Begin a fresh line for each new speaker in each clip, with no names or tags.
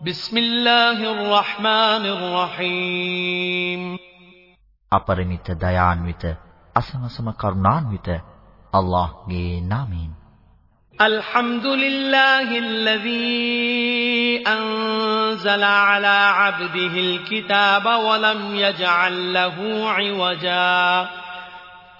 بسم الله الرحمن الرحيم
අපරිමිත දයාන්විත අසමසම කරුණාන්විත අල්ලාහ්ගේ නාමයෙන්
الحمد لله الذي أنزل على عبده الكتاب ولم يجعل له عوجا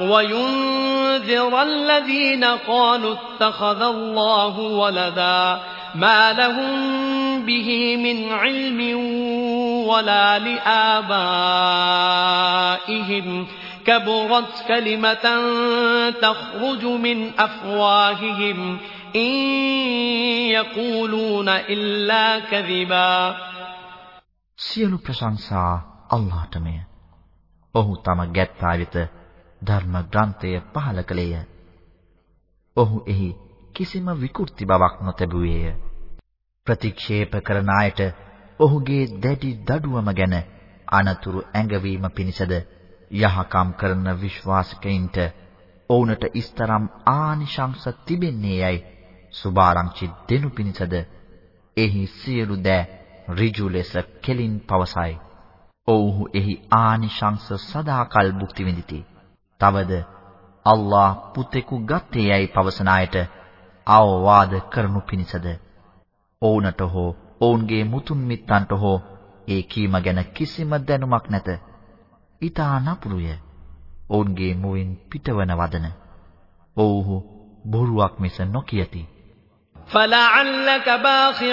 وينذر الذين قالوا اتخذ الله ولدا ما لهم به من علم ولا لآبائهم كبرت كلمة تخرج من أفواههم إن يقولون إلا كذبا
සියලු ප්‍රශංසා අල්ලාහටමය. ඔහු තම ගැත්තා වෙත ධර්ම ග්‍රන්ථය පහල කළේය. ඔහු එහි කිසිම විකෘති බවක් නොතැබුවේය. ප්‍රතික්ෂේප කරන අයට ඔහුගේ දැඩි දඩුවම ගැන අනතුරු ඇඟවීම පිණිසද යහකම් කරන විශ්වාසිකයින්ට ඔවුන්ට ඉස්තරම් ආනිශංස තිබෙන්නේ යයි සුභාරංචි දෙනු පිණිසද එහි සියලු දෑ ඍජු ලෙස කෙලින් පවසයි. ඔව්හු එහි ආනිශංස සදාකල් භුක්ති විඳಿತಿ. තවද අල්ලාහ් පුතෙකු ගත්තේ යයි පවසන අයට අවවාද කරනු පිණිසද ඔවුන්ට හෝ ඔවුන්ගේ මුතුන් මිත්තන්ට හෝ ඒ කීම ගැන කිසිම දැනුමක් නැත. ඊතා නපුරුය. ඔවුන්ගේ මුවින් පිටවන වදන. ඔව්හු බොරුවක් මිස නොකියති.
فلعلك باخع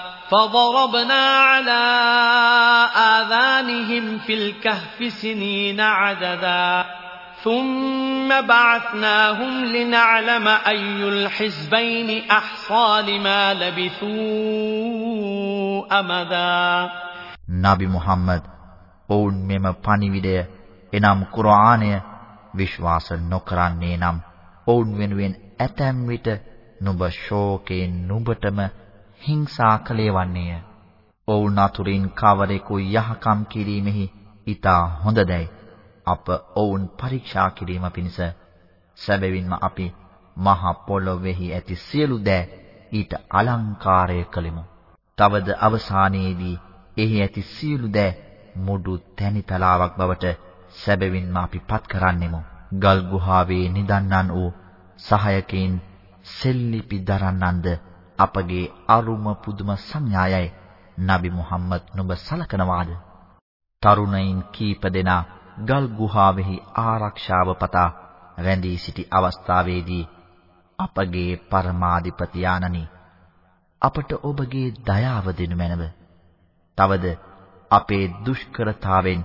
فضربنا على آذانهم في الكهف سنين عددا ثم بعثناهم لنعلم أي الحزبين أحصى لما لبثوا أمدا
නබි මුහම්මද් ඔවුන් මෙම පණිවිඩය එනම් කුර්ආනය විශ්වාස නොකරන්නේ නම් ඔවුන් වෙනුවෙන් ඇතැම් විට නුඹ ශෝකයෙන් නුඹටම හිංසා කළේ වන්නේය. ඔවුන් අතුරින් කවරෙකු යහකම් කිරීමෙහි ඊතා හොඳදැයි අප ඔවුන් පරීක්ෂා කිරීම පිණිස සැබවින්ම අපි මහ පොළොවේහි ඇති සියලු දෑ ඊට අලංකාරය කළෙමු. තවද අවසානයේදී එහි ඇති සියලු දෑ මුඩු තැනිතලාවක් බවට සැබවින්ම අපි පත් කරන්නෙමු. ගල් ගුහාවේ නිදන්නන් වූ සහයකයින් සෙල්ලිපි දරන්නන්ද අපගේ අරුම පුදුම සංඥායයි නබි මුහම්මද් නුඹ සලකනවාද තරුණයින් කීප දෙනා ගල් ගුහාවෙහි ආරක්ෂාව පතා රැඳී සිටි අවස්ථාවේදී අපගේ පරමාධිපති ආනනි අපට ඔබගේ දයාව දෙනු මැනව. තවද අපේ දුෂ්කරතාවෙන්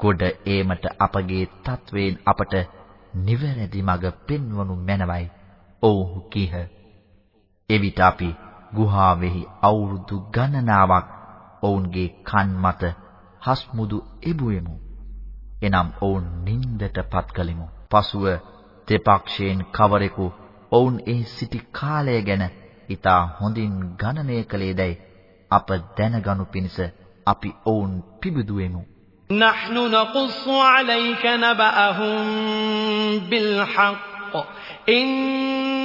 ගොඩ ඒමට අපගේ තත්වයෙන් අපට නිවැරදි මඟ පෙන්වනු මැනවයි. ඔව්හු කීහ. එවිට අපි ගුහාවෙහි අවුරුදු ගණනාවක් ඔවුන්ගේ කන් මත හස්මුදු එබුවෙමු. එනම් ඔවුන් නින්දටපත් කලෙමු. පසුව දෙපක්ෂයෙන් කවරෙකු ඔවුන් එහි සිටි කාලය ගැන ඊට හොඳින් ගණනය කළේදයි අප දැනගනු පිණිස අපි ඔවුන් පිබිදුවෙමු.
نحن نقص عليك نبأهم بالحق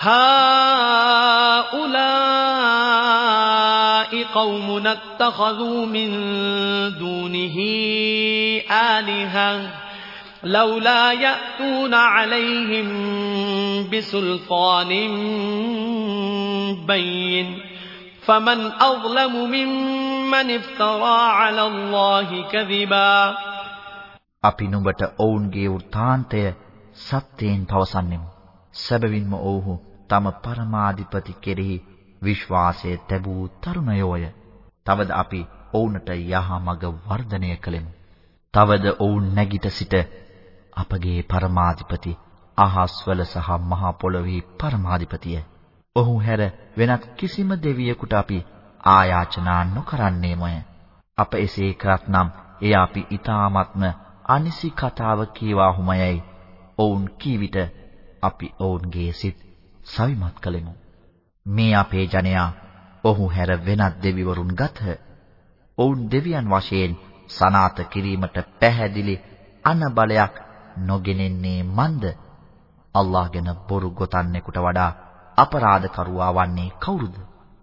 هؤلاء قوم اتخذوا من دونه آلهة لولا يأتون عليهم بسلطان بين فمن أظلم ممن افترى على الله كذبا
අපි නුඹට ඔවුන්ගේ වෘතාන්තය සත්‍යයෙන් පවසන්නෙමු. සැබවින්ම ඔවුහු තම පරමාධිපති කෙරෙහි විශ්වාසය තැබූ තරුණයෝය. තවද අපි ඔවුන්ට යහමඟ වර්ධනය කළෙමු. තවද ඔවුන් නැගිට සිට අපගේ පරමාධිපති අහස්වල සහ මහ පොළොවේ පරමාධිපතිය. ඔහු හැර වෙනත් කිසිම දෙවියෙකුට අපි ආයාචනා නොකරන්නේමය. අප එසේ කරත්නම් එය අපි ඊ타ත්ම අනිසි කතාව කීවාහුමයයි. ඔවුන් කී විට අපි ඔවුන්ගේ සිත් සවිමත් කළෙමු. මේ අපේ ජනයා ඔහු හැර වෙනත් දෙවිවරුන් ගත්හ. ඔවුන් දෙවියන් වශයෙන් සනාත කිරීමට පැහැදිලි අනබලයක් නොගෙනෙන්නේ මන්ද? අල්ලාහ් ගැන බොරු ගොතන්නෙකුට වඩා අපරාධකරුවා වන්නේ කවුරුද?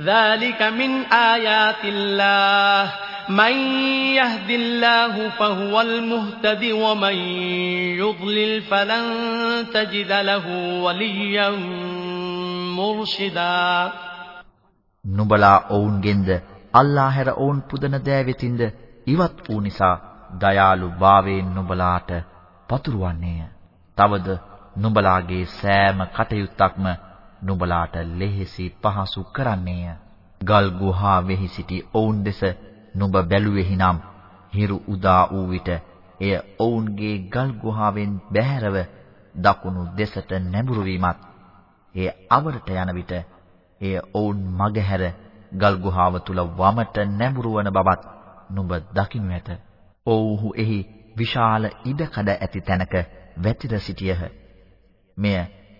ذلك من آيات الله من يهد الله فهو المهتد ومن يضلل فلن تجد له وليا مرشدا
නුඹලා ඔවුන්ගෙන්ද අල්ලා හැර ඔවුන් පුදන දෑ වෙතින්ද ඉවත් වූ නිසා දයාලු භාවයෙන් නුඹලාට පතුරවන්නේය. තවද නුඹලාගේ සෑම කටයුත්තක්ම නුඹලාට ලෙහෙසි පහසු කරන්නේය. ගල් ගුහාවෙහි සිටි ඔවුන් දෙස නුඹ බැලුවේහිනම් හිරු උදා වූ විට එය ඔවුන්ගේ ගල් ගුහාවෙන් බැහැරව දකුණු දෙසට නැඹුරු වීමත් එය අවරට යන විට එය ඔවුන් මගහැර ගල් ගුහාව තුල වමට නැඹුරු වන බවත් නුඹ දකිනු ඇත. ඔව්හු එහි විශාල ඉඩකඩ ඇති තැනක වැතිර සිටියහ. මෙය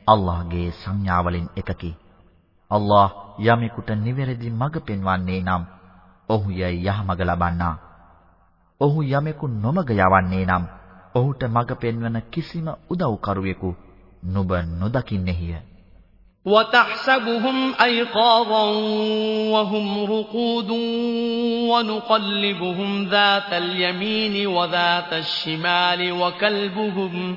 අල්ලාහගේ සංඥාවලින් එකකි. අල්ලාහ් යමෙකුට නිවැරදි මඟ පෙන්වන්නේ නම් ඔහු යයි යහමඟ ලබන්නා. ඔහු යමෙකු නොමග යවන්නේ නම් ඔහුට මඟ පෙන්වන කිසිම උදව්කරුවෙකු නුඹ නොදකින්නේහිය.
وتحسبهم أيقاظا وهم رقود ونقلبهم ذات اليمين وذات الشمال وكلبهم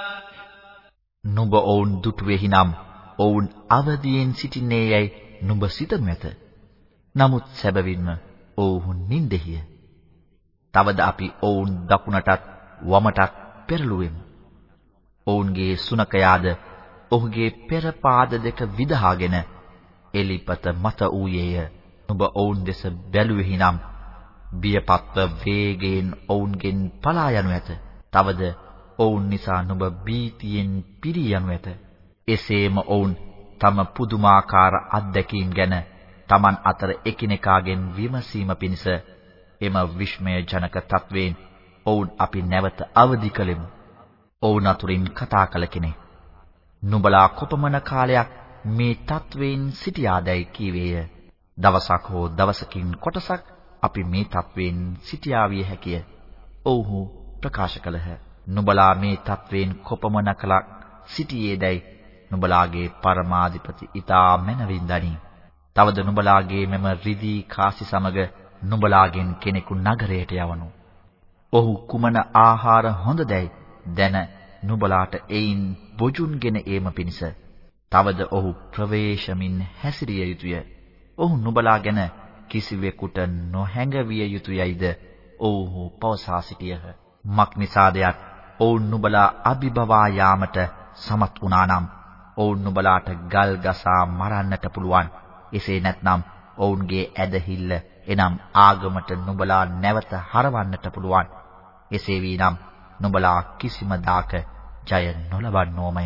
නුඹ ඔවුන් දුටුවෙහි නම් ඔවුන් අවදියෙන් සිටින්නේ යයි නුඹ සිතනු ඇත. නමුත් සැබවින්ම ඔවුන් නින්දෙහිය. තවද අපි ඔවුන් දකුණටත් වමටත් පෙරළුවෙමු. ඔවුන්ගේ සුනකයාද ඔහුගේ පෙර පාද දෙක විදහාගෙන එලිපත මත ඌයේය. නුඹ ඔවුන් දෙස බැලුවෙහි නම් බියපත්ව වේගයෙන් ඔවුන්ගෙන් පලා යනු ඇත. තවද ඔවුන් නිසා නුඹ බීතියෙන් පිරී යනු ඇත. එසේම ඔවුන් තම පුදුමාකාර අත්දැකීම් ගැන Taman අතර එකිනෙකාගෙන් විමසීම පිණිස එම විශ්මයජනක තත්වයෙන් ඔවුන් අපි නැවත අවදි කළෙමු. ඔවුන් අතුරින් කතා කළ කෙනෙක්. නුඹලා කොපමණ කාලයක් මේ තත්වයෙන් සිටියාදැයි කීවේය. දවසක් හෝ දවසකින් කොටසක් අපි මේ තත්වයෙන් සිටියාවිය හැකිය. ඔව්හු ප්‍රකාශ කළහ. නුඹලා මේ තත්වයෙන් කොපමණ කලක් සිටියේදැයි නුඹලාගේ පරමාධිපති ඊතා මැනවින් දනි. තවද නුඹලාගේ මෙම රිදී කාසි සමග නුඹලාගෙන් කෙනෙකු නගරයට යවනු. ඔහු කුමන ආහාර හොඳදැයි දැන නුඹලාට එයින් බොජුන්ගෙන ඒම පිණිස. තවද ඔහු ප්‍රවේශමින් හැසිරිය යුතුය. ඔහු නුඹලා ගැන කිසිවෙකුට නොහැඟවිය යුතුයයිද ඔව්හු පවසා සිටියහ. මක් නිසාදයක් ඔවුන් නුඹලා අභිබවා යාමට සමත් වුණා නම් ඔවුන් නුඹලාට ගල් ගසා මරන්නට පුළුවන්. එසේ නැත්නම් ඔවුන්ගේ ඇදහිල්ල එනම් ආගමට නුඹලා නැවත හරවන්නට පුළුවන්. එසේ වීනම් නුඹලා කිසිම දාක ජය නොලබන්නෝමය.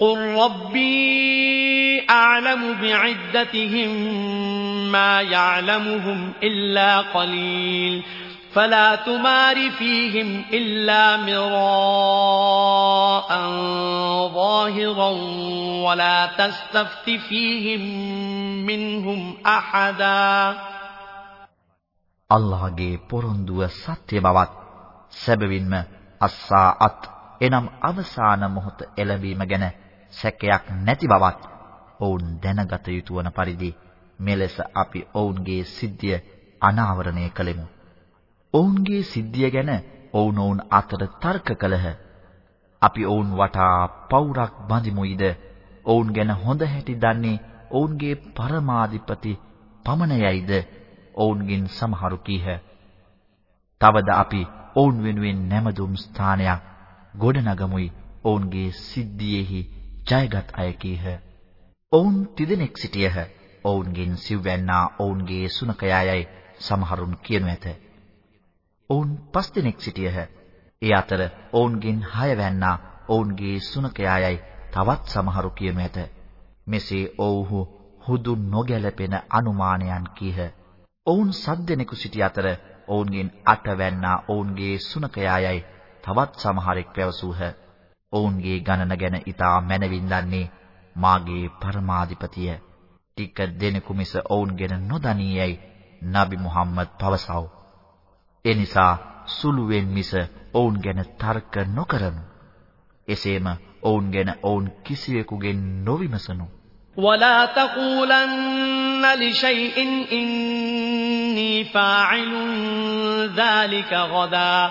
قل ربي أعلم بعدتهم ما يعلمهم إلا قليل فلا تمار فيهم إلا مراء ظاهرا ولا تستفت فيهم منهم أحدا
අල්ලාහගේ පොරොන්දුව සත්‍ය බවත් සැබවින්ම අස්සාඅත් එනම් අවසාන මොහොත එළඹීම ගැන සැකයක් නැති බවත් ඔවුන් දැනගත යුතු වන පරිදි මෙලෙස අපි ඔවුන්ගේ සිද්ධිය අනාවරණය කළෙමු. ඔවුන්ගේ සිද්ධිය ගැන ඔවුනොවුන් අතර තර්ක කළහ. අපි ඔවුන් වටා පවුරක් බඳිමුයිද ඔවුන් ගැන හොඳ හැටි දන්නේ ඔවුන්ගේ පරමාධිපති පමණයයිද ඔවුන්ගෙන් සමහරු කීහ. තවද අපි ඔවුන් වෙනුවෙන් නැමදුම් ස්ථානයක් ගොඩනගමුයි ඔවුන්ගේ සිද්ධියේහි ජයගත් අය කීහ. ඔවුන් තිදෙනෙක් සිටියහ. ඔවුන්ගෙන් සිව්වැන්නා ඔවුන්ගේ සුනකයායයි සමහරුන් කියනු ඇත. ඔවුන් පස් දෙනෙක් සිටියහ. ඒ අතර ඔවුන්ගෙන් හයවැන්නා ඔවුන්ගේ සුනකයායයි තවත් සමහරු කියනු ඇත. මෙසේ ඔව්හු හුදු නොගැලපෙන අනුමානයන් කීහ. ඔවුන් සද්දෙනෙකු සිටි අතර ඔවුන්ගෙන් අටවැන්නා ඔවුන්ගේ සුනකයායයි තවත් සමහරෙක් පැවසූහ. ඔවුන්ගේ ගණන ගැන ඊටා මැනවින් දන්නේ මාගේ පරමාධිපතිය. ටික දෙනෙකු මිස ඔවුන් ගැන නොදනියයි නබි මුහම්මද් පවසව. ඒ නිසා සුළුවෙන් මිස ඔවුන් ගැන තර්ක නොකරනු. එසේම ඔවුන් ගැන ඔවුන් කිසිවෙකුගෙන් නොවිමසනු.
ولا تقولن لشيء إني فاعل ذلك غدا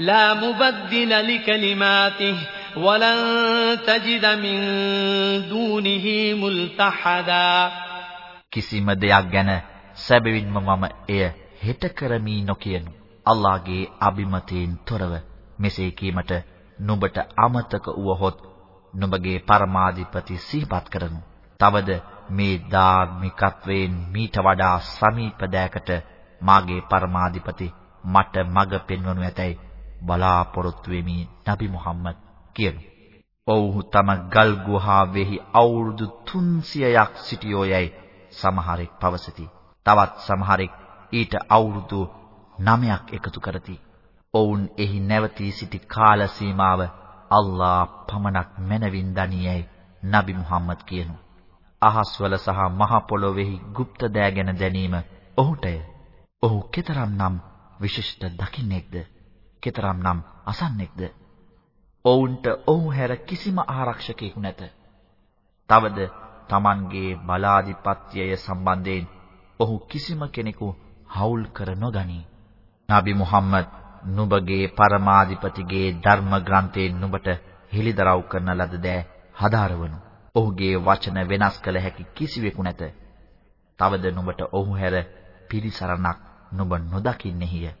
لا مبدل لكلماته ولن تجد من دونه ملتحدا
කිසිම දෙයක් ගැන සැබවින්ම මම එය හෙට කරමි නොකියනු. අල්ලාහගේ අබිමතයෙන් තොරව මෙසේ කීමට නුඹට අමතක වුවහොත් නුඹගේ පරමාධිපති සිහිපත් කරනු. තවද මේ ධාර්මිකත්වයෙන් මීට වඩා සමීප දෑකට මාගේ පරමාධිපති මට මඟ පෙන්වනු ඇතැයි බලාපොරොත්තු වෙමි නබි මුහම්මද් කියනු. ඔව්හු තම ගල් ගුහාවෙහි අවුරුදු 300ක් සිටියෝයයි සමහරෙක් පවසති. තවත් සමහරෙක් ඊට අවුරුදු 9ක් එකතු කරති. ඔවුන් එහි නැවතී සිටි කාල සීමාව අල්ලා පමණක් මැනවින් දනියයි නබි මුහම්මද් කියනු. අහස්වල සහ මහ පොළොවේහි গুপ্ত දෑ ගැන දැනීම ඔහුටය. ඔහු කතරම්නම් විශිෂ්ට දකින්නෙක්ද? කතරම්නම් අසන්නෙක්ද? ඔවුන්ට ඔහු හැර කිසිම ආරක්ෂකයෙකු නැත. තවද Tamanගේ බලාධිපත්‍යය සම්බන්ධයෙන් ඔහු කිසිම කෙනෙකු හවුල් කර නොගනී. නබි මුහම්මද් නුඹගේ පරමාධිපතිගේ ධර්ම ග්‍රන්ථයෙන් නුඹට හෙළිදරව් කරන ලද දෑ හදාරවනු. ඔහුගේ වචන වෙනස් කළ හැකි කිසිවෙකු නැත. තවද නුඹට ඔහු හැර පිළිසරණක් නුඹ නොදකින්නේය.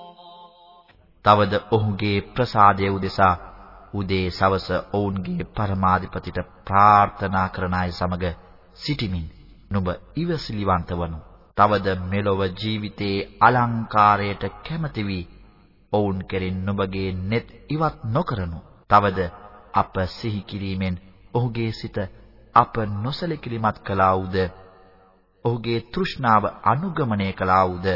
තවද ඔහුගේ ප්‍රසාදය උදෙසා උදේ සවස ඔවුන්ගේ පරමාධිපතිට ප්‍රාර්ථනා කරන අය සමග සිටිමින් නුඹ ඉවසිලිවන්ත වනු. තවද මෙලොව ජීවිතයේ අලංකාරයට කැමති වී ඔවුන් කෙරෙන් නුඹගේ net ඉවත් නොකරනු. තවද අප සිහි කිරීමෙන් ඔහුගේ සිත අප නොසලකිලිමත් කළා වූද ඔහුගේ තෘෂ්ණාව අනුගමනය කළා වූද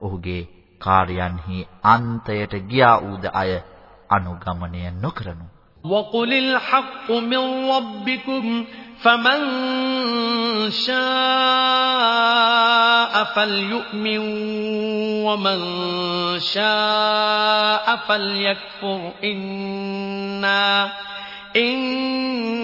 ඔහුගේ කාර්යයන්හි අන්තයට ගියා වූද අය අනුගමනය නොකරනු.
وقل الحق من ربكم فمن شاء فليؤمن ومن شاء فليكفر إنا إنا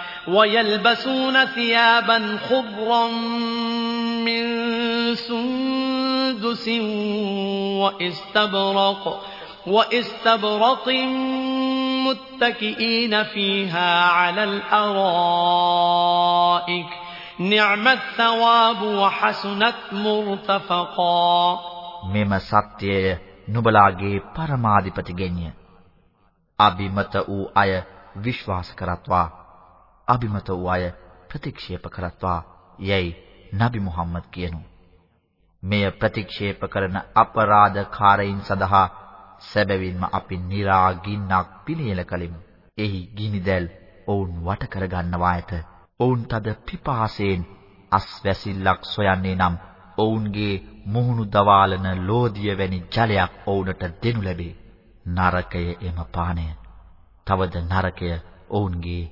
ويلبسون ثيابا خضرا من سندس وإستبرق وإستبرق متكئين فيها على الأرائك نعم الثواب وحسنت مرتفقا
මෙම සත්‍යය නුඹලාගේ පරමාධිපති ගෙන්ය. අබිමත වූ අය විශ්වාස කරත්වා අබිමත වූ අය ප්‍රතික්ෂේප කරත්වා යයි නබි මුහම්මද් කියනු. මෙය ප්‍රතික්ෂේප කරන අපරාධකාරයින් සඳහා සැබවින්ම අපි निराගින්නක් පිළියෙල කලෙමු. එහි ගිනිදැල් ඔවුන් වට කර ගන්නවා ඇත. ඔවුන් තද පිපාසයෙන් අස්වැසිල්ලක් සොයන්නේ නම් ඔවුන්ගේ මුහුණු දවාලන ලෝදිය වැනි ජලයක් ඔවුන්ට දෙනු ලැබේ. නරකය එම පානය. තවද නරකය ඔවුන්ගේ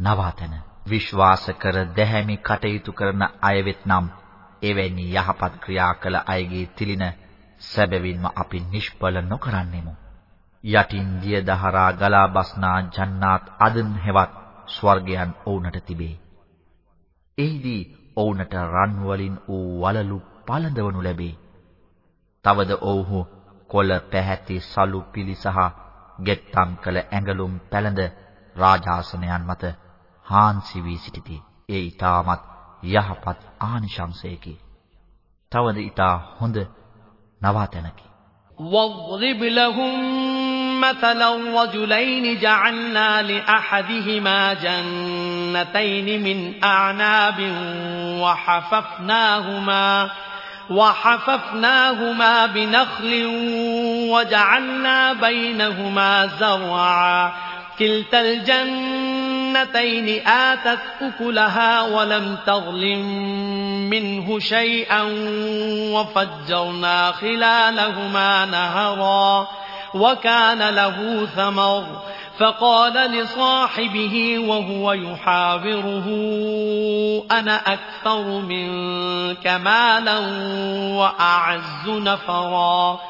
නවාතන. විශ්වාස කර දැහැමි කටයුතු කරන අය වෙත්නම් එවැනි යහපත් ක්‍රියා කළ අයගේ තිලින සැබවින්ම අපි නිෂ්ඵල නොකරන්නෙමු. යටින් දිය දහරා ගලා බස්නා ජන්නාත් අදන් හෙවත් ස්වර්ගයන් ඔවුන්ට තිබේ. එහිදී ඔවුන්ට රන් වලින් වූ වලලු පළඳවනු ලැබේ. තවද ඔව්හු කොළ පැහැති සලු පිලි සහ ගෙත්තම් කළ ඇඟලුම් පැළඳ රාජාසනයන් මත හාන්සි වී සිටිති. ඒ ඊටමත් යහපත් ආනිශංසයකි. තවද ඊට හොඳ නවාතැනකි.
واضرب لهم مثلا رجلين جعلنا لأحدهما جنتين من أعناب وحففناهما وحففناهما بنخل وجعلنا بينهما زرعا كلتا الجنتين آتت أكلها ولم تظلم منه شيئا وفجرنا خلالهما نهرا وكان له ثمر فقال لصاحبه وهو يحاوره أنا أكثر منك مالا وأعز نفرا.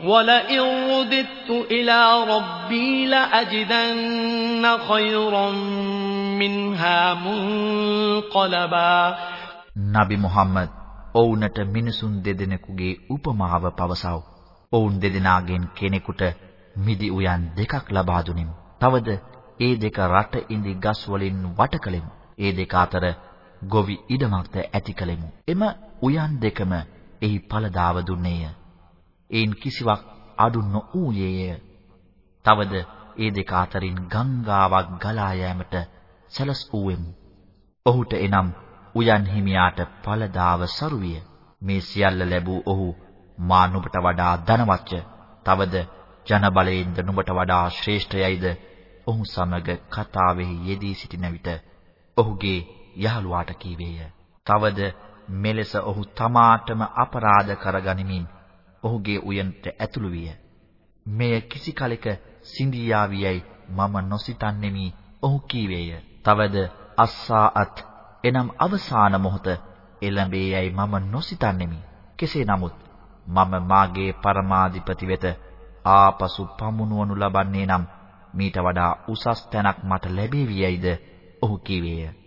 ولئن رددت إلى ربي لأجدن خيرا منها منقلبا
نبي محمد ඔවුන්ට මිනිසුන් දෙදෙනෙකුගේ උපමාව පවසව. ඔවුන් දෙදෙනාගෙන් කෙනෙකුට මිදි උයන් දෙකක් ලබා දුනිමු. තවද ඒ දෙක රට ඉඳි ගස් වලින් වට කලෙමු. ඒ දෙක අතර ගොවි ඉඩමක්ද ඇති කලෙමු. එම උයන් දෙකම එහි ඵලදාව දුන්නේය. ඒන් කිසිවක් අඩු නොඌයේය. තවද ඒ දෙක අතරින් ගංගාවක් ගලා යෑමට සැලසුවෙමු. ඔහුට එනම් උයන් හිමියාට ඵලදාව සරුවිය. මේ සියල්ල ලැබූ ඔහු මා නුඹට වඩා ධනවත්ය. තවද ජන බලයෙන්ද නුඹට වඩා ශ්‍රේෂ්ඨයයිද ඔහු සමග කතාවෙහි යෙදී සිටින විට ඔහුගේ යහළුවාට කීවේය. තවද මෙලෙස ඔහු තමාටම අපරාධ කරගනිමින් ඔහුගේ උයනට ඇතුළු විය. මෙය කිසි කලෙක සිඳියාවියයි මම නොසිතන්නෙමි ඔහු කීවේය. තවද අස්සාත් එනම් අවසාන මොහොත එළඹේ යයි මම නොසිතන්නෙමි. කෙසේ නමුත් මම මාගේ පරමාධිපති වෙත ආපසු පමුණුවනු ලබන්නේ නම් මීට වඩා උසස් තැනක් මට ලැබේවි යයිද ඔහු කීවේය.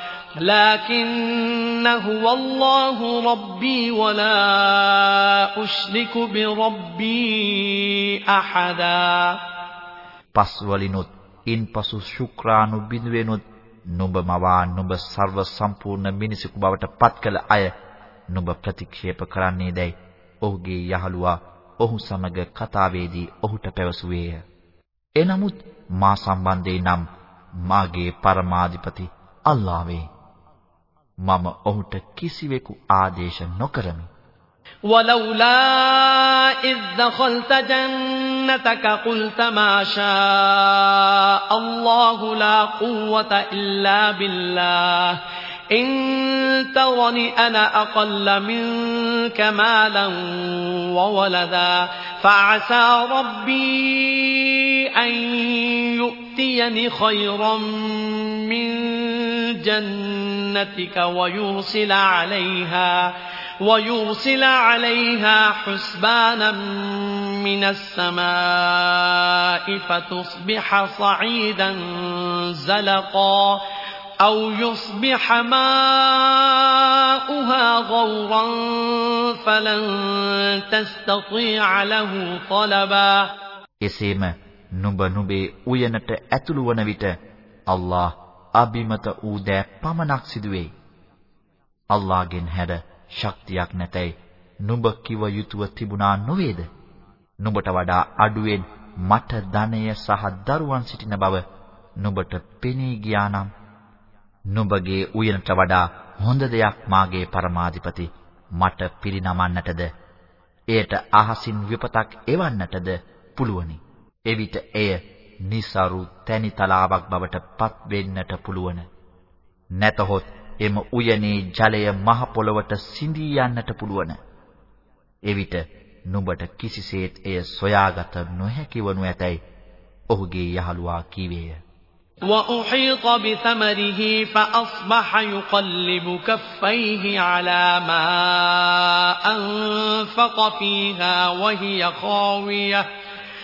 لكن هو الله ربي ولا أشرك بربي أحدا.
පස් වලිනුත් ඉන්පසු ශුක්‍රාණු බිඳුවෙනුත් නුඹ මවා නුඹ ਸਰව සම්පූර්ණ මිනිසෙකු බවට පත් කළ අය නුඹ ප්‍රතික්ෂේප කරන්නේ දැයි ඔහුගේ යහළුවා ඔහු සමග කතාවේදී ඔහුට පැවසුවේය. එනමුත් මා සම්බන්ධයෙන් නම් මාගේ පරමාධිපති අල්ලාහ්වේ මම ඔහුට කිසිවෙකු ආදේශ නොකරමි.
ولولا إذ دخلت جنتك قلت ما شاء الله لا قوة إلا بالله إن ترني أنا أقل منك مالا وولدا فعسى ربي أن يؤتيني خيرا من جنتك ويرسل عليها ويرسل عليها حسبانا من السماء فتصبح صعيدا زلقا أو يصبح ماؤها غورا فلن تستطيع له طلبا
එසේම නුඹ නුඹේ උයනට ඇතුළු වන විට අල්ලාහ් අබිමත වූ දෑ පමණක් සිදුවේ. අල්ලාහ්ගෙන් හැර ශක්තියක් නැතයි නුඹ කිව යුතුව තිබුණා නොවේද? නුඹට වඩා අඩුවෙන් මට ධනය සහ දරුවන් සිටින බව නුඹට පෙනී ගියා නම් නුඹගේ උයනට වඩා හොඳ දෙයක් මාගේ පරමාධිපති මට පිරිනමන්නටද එයට අහසින් විපතක් එවන්නටද පුළුවනි. එවිට එය નિසරු තැනි තලාවක් බවට පත් වෙන්නට පුළුවන්. නැතහොත් එම උයනේ ජලය මහ පොළොවට සිඳී යන්නට පුළුවන්. එවිට නුඹට කිසිසේත් එය සොයාගත නොහැකි වනු ඇතැයි ඔහුගේ යහළුවා කීවේය.
وأحيط بثمره فأصبح يقلب كفيه على ما أنفق فيها وهي خاوية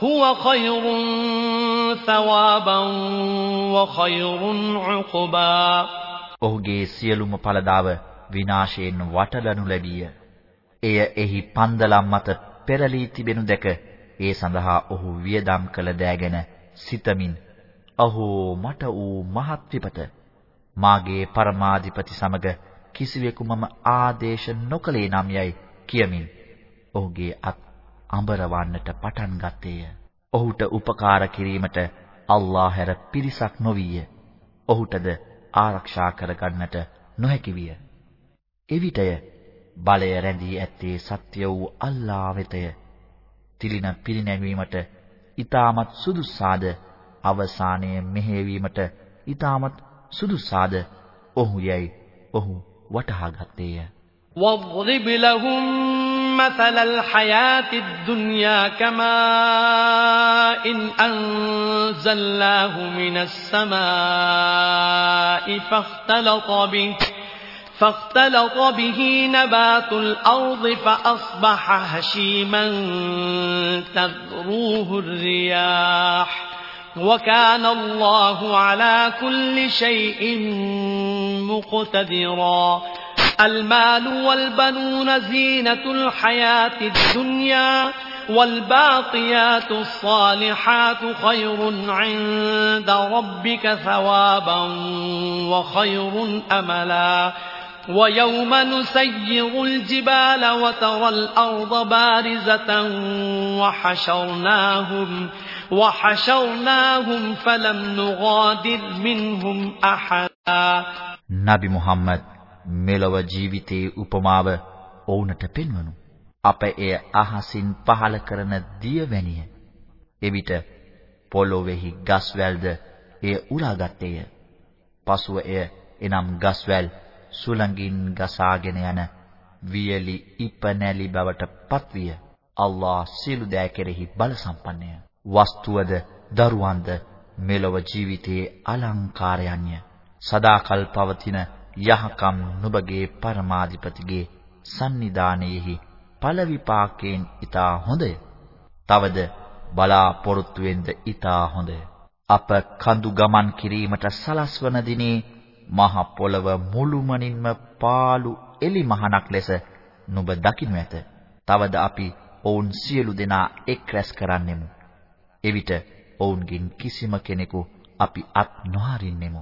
هو خير ثوابا وخير عقبا
ඔහුගේ සියලුම පළදාව විනාශයෙන් වටලනු ලැබිය. එය එහි පන්දලම් මත පෙරලී තිබෙනු දැක ඒ සඳහා ඔහු වියදම් කළ දෑගෙන සිතමින් අහෝ මට වූ මහත් විපත මාගේ පරමාධිපති සමග කිසිවෙකු මම ආදේශ නොකලේ නම් යයි කියමින් ඔහුගේ අත් අඹරවන්නට පටන් ගත්තේය. ඔහුට උපකාර කිරීමට අල්ලාහ හැර පිරිසක් නොවිය. ඔහුටද ආරක්ෂා කරගන්නට නොහැකි විය. එවිටය බලය රැඳී ඇත්තේ සත්‍ය වූ අල්ලාහ වෙතය. තිලින පිරිනැමීමට ඊටමත් සුදුසාද අවසානයේ මෙහෙයවීමට ඊටමත් සුදුසාද ඔහු යයි ඔහු වටහා ගත්තේය.
وَاضْرِبْ لَهُم مثل الحياة الدنيا كماء أنزلناه من السماء فاختلط به فاختلط به نبات الأرض فأصبح هشيما تذروه الرياح. وكان الله على كل شيء مقتدرا. المال والبنون زينة الحياة الدنيا والباقيات الصالحات خير عند ربك ثوابا وخير أملا. ويوم نسير الجبال وترى الأرض بارزة وحشرناهم وحشرناهم فلم نغادر منهم أحدا.
نبي محمد මෙලොව ජීවිතයේ උපමාව ඔවුන්ට පෙන්වනු. අප එය අහසින් පහල කරන දියවැනිය. එවිට පොළොවේහි ගස්වැල්ද එය උරාගත්තේය. පසුව එය එනම් ගස්වැල් සුළඟින් ගසාගෙන යන වියලි ඉපනැලි බවට පත්විය. අල්ලාහ් සියලු දෑ කෙරෙහි බල සම්පන්නය. වස්තුවද දරුවන්ද මෙලොව ජීවිතයේ අලංකාරයන්ය. සදාකල් පවතින යහකම් නුඹගේ පරමාධිපතිගේ සන්නිධානයේහි ඵල විපාකයෙන් ඊටා හොඳය. තවද බලාපොරොත්තු වෙන්ද ඊටා හොඳය. අප කඳු ගමන් කිරීමට සලස්වන දිනේ මහ පොළව මුළුමනින්ම පාළු එලි මහනක් ලෙස නුඹ දකින්න ඇත. තවද අපි ඔවුන් සියලු දෙනා එක් රැස් කරන්නෙමු. එවිට ඔවුන්ගෙන් කිසිම කෙනෙකු අපි අත් නොහරින්නෙමු.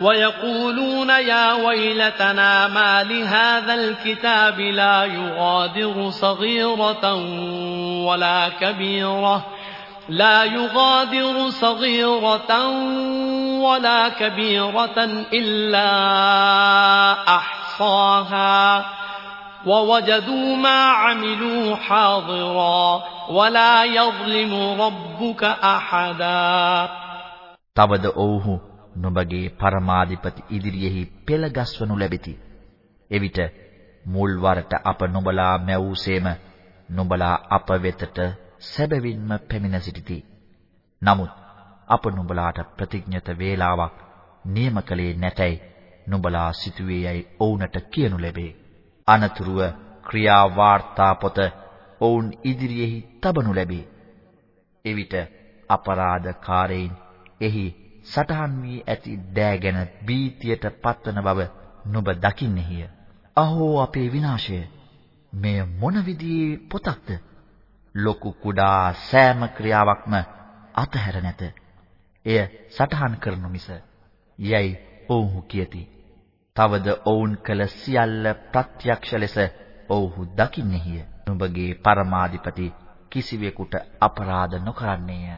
ويقولون يا ويلتنا ما لهذا الكتاب لا يغادر صغيرة ولا كبيرة لا يغادر صغيرة ولا كبيرة إلا أحصاها ووجدوا ما عملوا حاضرا ولا يظلم ربك أحدا
තවද ඔව්හු නුඹගේ පරමාධිපති ඉදිරියෙහි පෙළ ගස්වනු ලැබෙති. එවිට මුල් වරට අප නුඹලා මැවූසේම නුඹලා අප වෙතට සැබවින්ම පැමිණ සිටිති. නමුත් අප නුඹලාට ප්‍රතිඥත වේලාවක් නියම කළේ නැතයි නුඹලා සිටුවේ යයි ඔවුන්ට කියනු ලැබේ. අනතුරුව ක්‍රියා වාර්තා පොත ඔවුන් ඉදිරියෙහි තබනු ලැබේ. එවිට අපරාධකාරයින් එහි සටහන් වී ඇති දෑ ගැන බීතියට පත්වන බව නුඹ දකින්නේය. අහෝ අපේ විනාශය! මෙය මොන විදිහේ පොතක්ද? ලොකු කුඩා සෑම ක්‍රියාවක්ම අතහැර නැත. එය සටහන් කරනු මිස යයි ඔවුහු කියති. තවද ඔවුන් කළ සියල්ල ප්‍රත්‍යක්ෂ ලෙස ඔවුහු දකින්නේය. නුඹගේ පරමාධිපති කිසිවෙකුට අපරාධ නොකරන්නේය.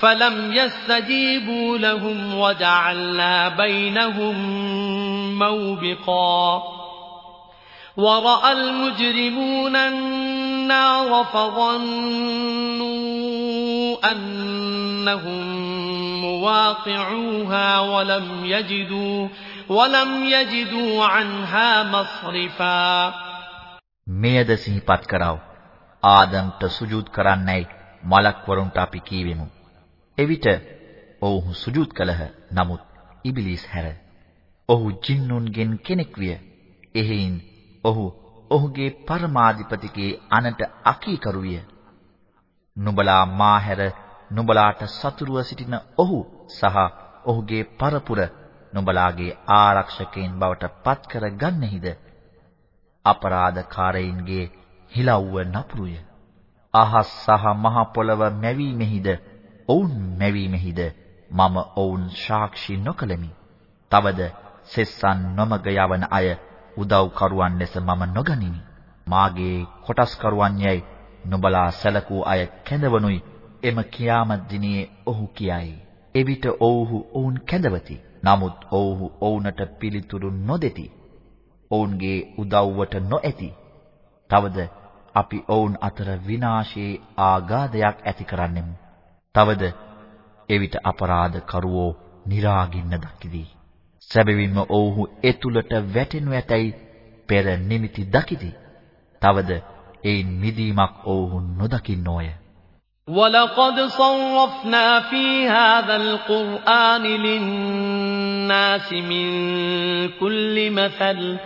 فلم يستجيبوا لهم وجعلنا بينهم موبقا ورأى المجرمون النار فظنوا أنهم مواقعوها ولم يجدوا ولم يجدوا عنها مصرفا
මෙයද සිහිපත් කරව ආදම්ට සුජූද් කරන්නයි මලක් වරුන්ට අපි කීවෙමු එවිට ඔවුහු සුජූද් කළහ. නමුත් ඉබ්ලිස් හැර. ඔහු ජින්නුන්ගෙන් කෙනෙක් විය. එහෙයින් ඔහු ඔහුගේ පරමාධිපතිගේ අනට අකීකරු විය. නුඹලා මා හැර නුඹලාට සතුරුව සිටින ඔහු සහ ඔහුගේ පරපුර නුඹලාගේ ආරක්ෂකයන් බවට පත් කර ගන්නෙහිද? අපරාධකාරයින්ගේ හිලව්ව නපුරුය. අහස් සහ මහ පොළව මැවීමෙහිද ඔවුන් මැවීමෙහිද මම ඔවුන් සාක්ෂි නොකළෙමි. තවද සෙස්සන් නොමග යවන අය උදව්කරුවන් ලෙස මම නොගනිමි. මාගේ කොටස්කරුවන් යයි නුඹලා සැලකූ අය කැඳවනුයි එම කියාමත් දිනේ ඔහු කියයි. එවිට ඔව්හු ඔවුන් කැඳවති. නමුත් ඔව්හු ඔවුන්ට පිළිතුරු නොදෙති. ඔවුන්ගේ උදව්වට නොඇති. තවද අපි ඔවුන් අතර විනාශයේ ආගාධයක් ඇති කරන්නෙමු. තවද එවිට අපරාධ කරවෝ निराගින්න දකිවි. සැබවින්ම ඔව්හු ඒ තුලට වැටෙනු ඇතැයි පෙර නිමිති දකිති. තවද ඒන් මිදීමක් ඔව්හු නොදකින්නෝය.
وَلَقَدْ صَرَّفْنَا فِي هَذَا الْقُرْآنِ لِلنَّاسِ مِنْ كُلِّ مَثَلٍ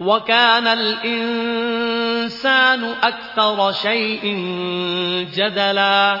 وَكَانَ الْإِنْسَانُ أَكْثَرَ شَيْءٍ جَدَلًا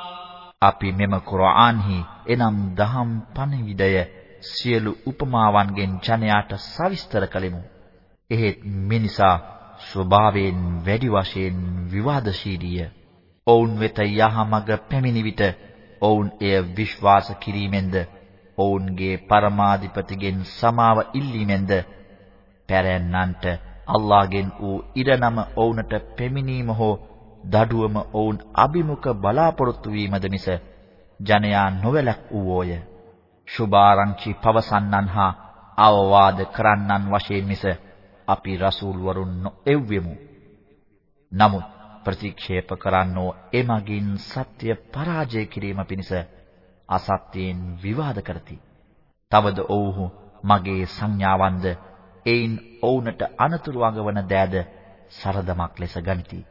අපි මෙම කුර්ආන්හි එනම් දහම් පණිවිඩය සියලු උපමාවන්ගෙන් ජනයාට සවිස්තර කළෙමු. එහෙත් මිනිසා ස්වභාවයෙන් වැඩි වශයෙන් විවාදශීලීය. ඔවුන් වෙත යහමඟ පැමිණි විට ඔවුන් එය විශ්වාස කිරීමෙන්ද ඔවුන්ගේ පරමාධිපතිගෙන් සමාව ඉල්ලීමෙන්ද පැරැන්නන්ට අල්ලාහ්ගෙන් වූ ඉරණම ඔවුන්ට පැමිණීම හෝ දඩුවම ඔවුන් අභිමුඛ බලාපොරොත්තු වීමද මිස ජනයා නොවැළක් වූවෝය. සුභාරංචි පවසන්නන් හා අවවාද කරන්නන් වශයෙන් මිස අපි රසූල් වරුන් නොඑව්වෙමු. නමුත් ප්‍රතික්ෂේප කරන්නෝ එමගින් සත්‍ය පරාජය කිරීම පිණිස අසත්‍යයෙන් විවාද කරති. තවද ඔව්හු මගේ සංඥාවන්ද එයින් ඔවුන්ට අනතුරු අඟවන දෑද සරදමක් ලෙස ගනිති.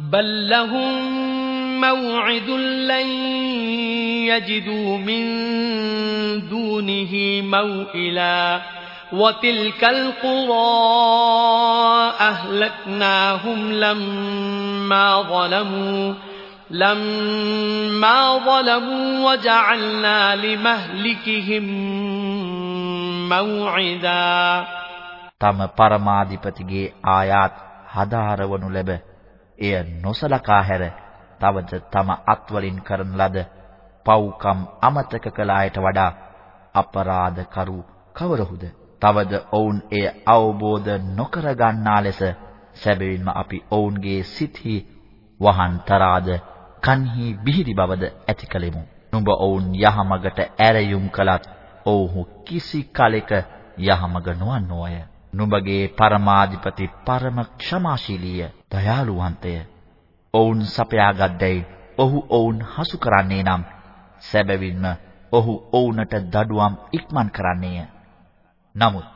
بل لهم موعد لن يجدوا من دونه موئلا وتلك القرى أهلكناهم لما ظلموا لما ظلموا وجعلنا لمهلكهم موعدا
තම පරමාධිපතිගේ ආයාත් හදාරවනු ලැබ එය නොසලකා හැර තවද තම අත්වලින් කරන ලද පව්කම් අමතක කළ අයට වඩා අපරාධ කරු කවරහුද? තවද ඔවුන් එය අවබෝධ නොකර ගන්නා ලෙස සැබවින්ම අපි ඔවුන්ගේ සිත්හි වහන් තරාද කන්හි බිහිරි බවද ඇති කලෙමු. නුඹ ඔවුන් යහමගට ඇරයුම් කළත් ඔවුහු කිසි කලෙක යහමග නොවන්නෝය. නුඹගේ පරමාධිපති පරම ක්ෂමාශීලීය දයාලුවන්තය. ඔවුන් සපයාගත්දැයි ඔහු ඔවුන් හසු කරන්නේ නම් සැබවින්ම ඔහු ඔවුන්ට දඩුවම් ඉක්මන් කරන්නේය. නමුත්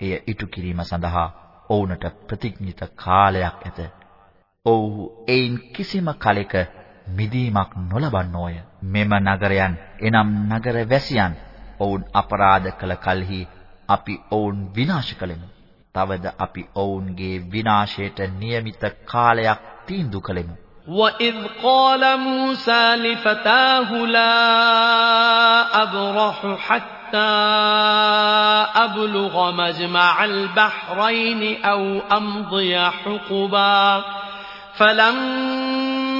එය ඉටු කිරීම සඳහා ඔවුන්ට ප්‍රතිඥිත කාලයක් ඇත. ඔව්හු එයින් කිසිම කලෙක මිදීමක් නොලබන්නෝය. මෙම නගරයන් එනම් නගර වැසියන් ඔවුන් අපරාධ කළ කලෙහි අපි ඔවුන් විනාශ කළෙමු. තවද අපි ඔවුන්ගේ විනාශයට નિયમિત කාලයක් තීන්දුව කළෙමු.
وَإِذْ قَالَ مُوسَى لِفَتَاهُ لَا أَبْرَحُ حَتَّى أَبْلُغَ مَجْمَعَ الْبَحْرَيْنِ أَوْ أَمْضِيَ حُقُبًا فَلَمَّا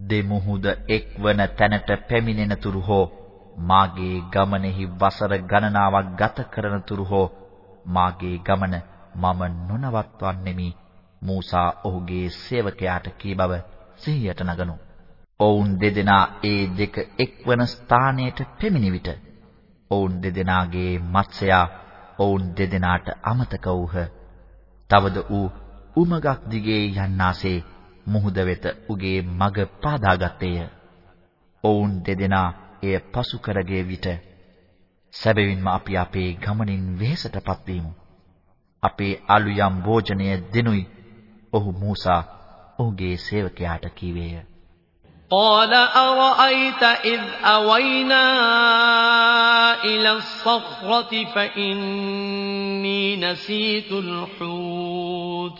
දෙමුහුද එක්වන තැනට පැමිණෙනතුරු හෝ මාගේ ගමනෙහි වසර ගණනාවක් ගත කරනතුරු හෝ මාගේ ගමන මම නොනවත්වන්නෙමි. මූසා ඔහුගේ සේවකයාට කී බව සිහියට නගනු. ඔවුන් දෙදෙනා ඒ දෙක එක්වන ස්ථානයට පෙමිණි විට ඔවුන් දෙදෙනාගේ මත්සයා ඔවුන් දෙදෙනාට අමතක වූහ. තවද ඌ උමගක් දිගේ යන්නාසේ මුහුද වෙත උගේ මග පාදාගත්තේය. ඔවුන් දෙදෙනා එය පසු කරගේ විට සැබවින්ම අපි අපේ ගමනින් වෙහෙසටපත් වීමු. අපේ අලුයම් භෝජනය දෙනුයි. ඔහු මූසා ඔහුගේ සේවකයාට කීවේය.
قال أرأيت إذ أوينا إلى الصخرة فإني نسيت الحوت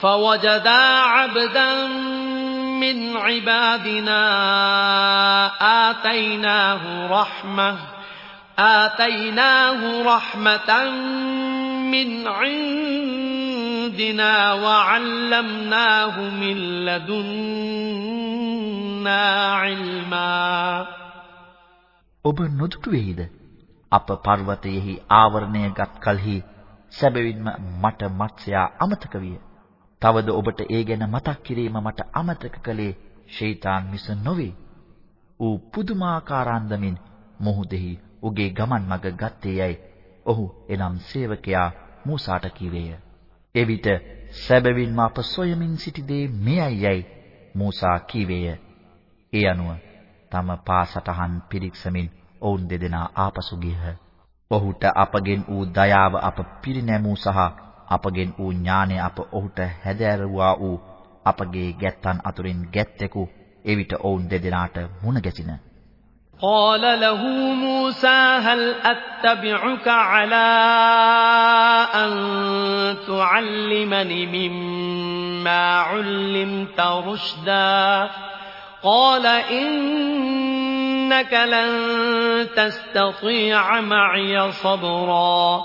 فوجدا عبدا من عبادنا آتيناه رحمة آتيناه رحمة من عندنا وعلمناه من لدنا علما
ඔබ නොදුටු වෙයිද අප පර්වතයෙහි ආවරණයගත් කලෙහි සැබවින්ම මට මත්ස්‍යයා අමතක විය. තවද ඔබට ඒ ගැන මතක් කිරීම මට අමතක කළේ ෂයිතන් මිස නොවේ. ඌ පුදුමාකාරාන්දමින් මොහොතෙහි උගේ ගමන් මඟ ගත්තේ යයි ඔහු එනම් සේවකයා මූසාට කීවේය. එවිට සැබවින්ම අප සොයමින් සිටි දේ මෙයයි යයි මූසා කීවේය. ඒ අනුව තම පාසටහන් පිරික්සමින් ඔවුන් දෙදෙනා ආපසු ගියහ. ඔහුට අපගෙන් වූ දයාව අප පිරිනැමූ සහ අපගෙන් වූ ඥානය අප ඔහුට හැදෑරුවා වූ අපගේ ගැත්තන් අතුරින් ගැත්තෙකු එවිට ඔවුන් දෙදෙනාට මුණ ගැසින.
قال له موسى هل أتبعك على أن تعلمني مما علمت رشدا قال إنك لن تستطيع معي صبرا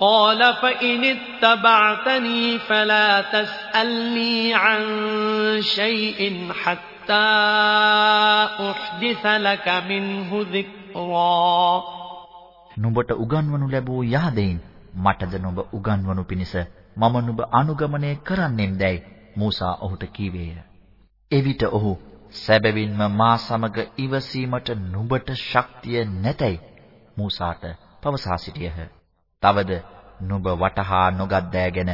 قال فإن اتبعتني فلا تسألني عن شيء حتى أحدث لك منه ذكرا
නුඹට උගන්වනු ලැබූ යහදෙයින් මටද නුඹ උගන්වනු පිණිස මම නුඹ අනුගමනය කරන්නෙම් දැයි මූසා ඔහුට කීවේය. එවිට ඔහු සැබවින්ම මා සමග ඉවසීමට නුඹට ශක්තිය නැතයි මූසාට පවසා සිටියහ. තවද නුඹ වටහා නොගත් දෑ ගැන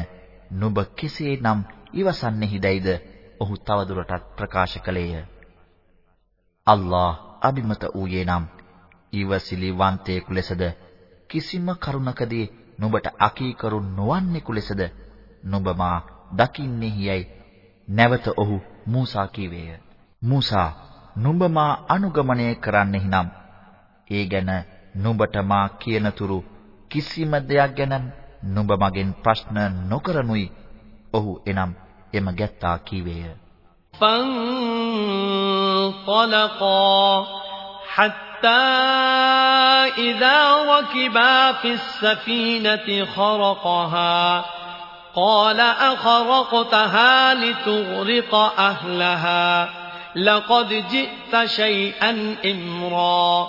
නුඹ කෙසේනම් ඉවසන්නේහිදයිද ඔහු තවදුරටත් ප්‍රකාශ කළේය. අල්ලාහ් අබිමත වූයේ නම් ඊවසිලිවන්තයෙකු ලෙසද කිසිම කරුණකදී නුඹට අකීකරු නොවන්නෙකු ලෙසද නුඹ මා දකින්නේයයි නැවත ඔහු මූසා කීවේය. මූසා නුඹ මා අනුගමනය කරන්නෙහි නම් ඒ ගැන නුඹට මා කියනතුරු කිසිම දෙයක් ගැන නුඹ මගෙන් ප්‍රශ්න නොකරනුයි. ඔහු එනම් එම ගැත්තා කීවේය.
فانطلقا حتى إذا ركبا في السفينة خرقها قال أخرقتها لتغرق أهلها لقد جئت شيئا إمرا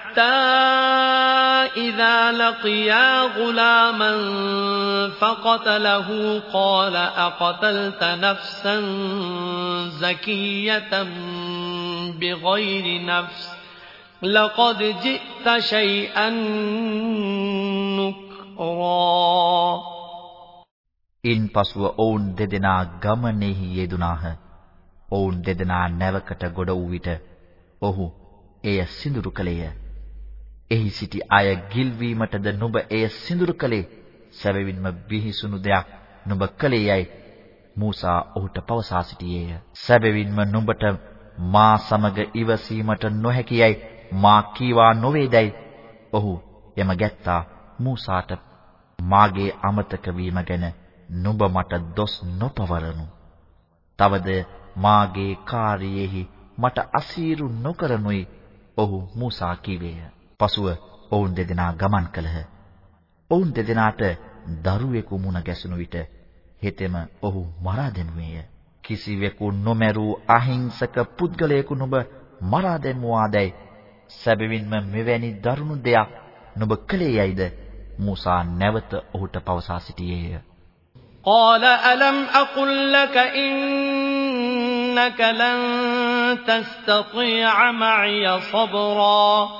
حتى إذا لقيا غلاما فقتله قال أقتلت نفسا زكية بغير نفس لقد جئت شيئا نكرا
ඉන් පසුව ඔවුන් දෙදෙනා ගමනේහි යෙදුනාහ. ඔවුන් දෙදෙනා නැවකට ගොඩ වූ විට ඔහු එය සිඳුරු කළේය. එහි සිටි අය ගිල්වීමටද නුඹ එය සිඳුරු කළේ සැබවින්ම බිහිසුණු දෙයක් නුඹ කළේ යයි මූසා ඔහුට පවසා සිටියේය. සැබවින්ම නුඹට මා සමග ඉවසීමට නොහැකි යයි මා කීවා නොවේදයි. ඔහු එම ගැත්තා මූසාට මාගේ අමතක වීම ගැන නුඹ මට දොස් නොපවරනු. තවද මාගේ කාර්යයෙහි මට අසීරු නොකරනුයි ඔහු මූසා කීවේය. පසුව ඔවුන් දෙදෙනා ගමන් කළහ. ඔවුන් දෙදෙනාට දරුවෙකු මුණ ගැසුණු විට හෙතෙම ඔහු මරා දැමුවේය. කිසිවෙකු නොමැරූ අහිංසක පුද්ගලයෙකු නුඹ මරා දැමුවාදැයි සැබවින්ම මෙවැනි දරුණු දෙයක් නුඹ කළේ යයිද මූසා නැවත ඔහුට පවසා සිටියේය.
قال ألم أقل لك إنك لن تستطيع معي صبرا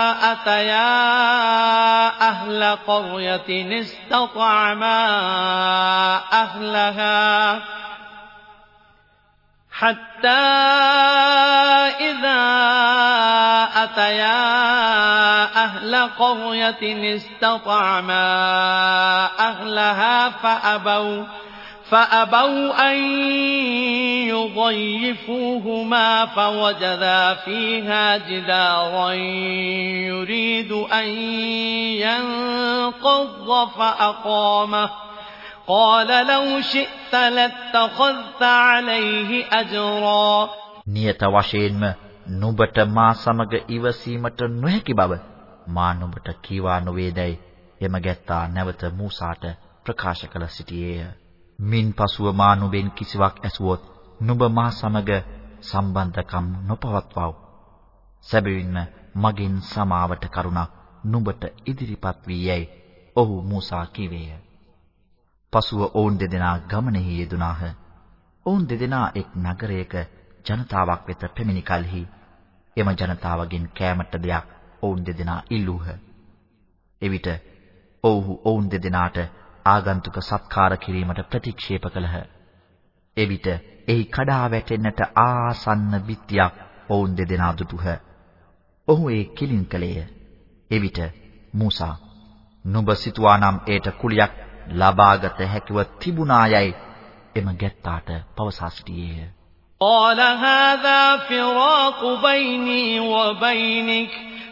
إذا أتيا أهل قرية استطعما أهلها حتى إذا أتيا أهل قرية استطعما أهلها فأبوا فأبوا أن يضيفوهما فوجدا فيها جدارا يريد أن ينقض فأقامه قال لو شئت لاتخذت عليه أجرا
නියත වශයෙන්ම නුඹට මා සමග ඉවසීමට නොහැකි බව මා නුඹට කීවා නොවේදයි එම ගැත්තා නැවත මූසාට ප්‍රකාශ කළ සිටියේය මින්පසුව මා නුඹෙන් කිසිවක් ඇසුවොත් නුඹ මා සමග සම්බන්ධකම් නොපවත්වව්. සැබවින්ම මගෙන් සමාවට කරුණක් නුඹට ඉදිරිපත් වී යයි ඔහු මූසා කීවේය. පසුව ඔවුන් දෙදෙනා ගමනෙහි යෙදුනාහ. ඔවුන් දෙදෙනා එක් නගරයක ජනතාවක් වෙත පැමිණි කලෙහි එම ජනතාවගෙන් කෑමට දෙයක් ඔවුන් දෙදෙනා ඉල්ලූහ. එවිට ඔව්හු ඔවුන් දෙදෙනාට ආගන්තුක සත්කාර කිරීමට ප්‍රතික්ෂේප කළහ. එවිට එහි කඩා වැටෙන්නට ආසන්න බිත්තියක් ඔවුන් දෙදෙනා දුටුහ. ඔහු ඒ කිලින් කලේය. එවිට මූසා නුඹ සිතුවානම් ඒට කුලියක් ලබාගත හැකිව තිබුණායයි එම ගැත්තාට පවසා සිටියේය.
قال هذا فراق بيني وبينك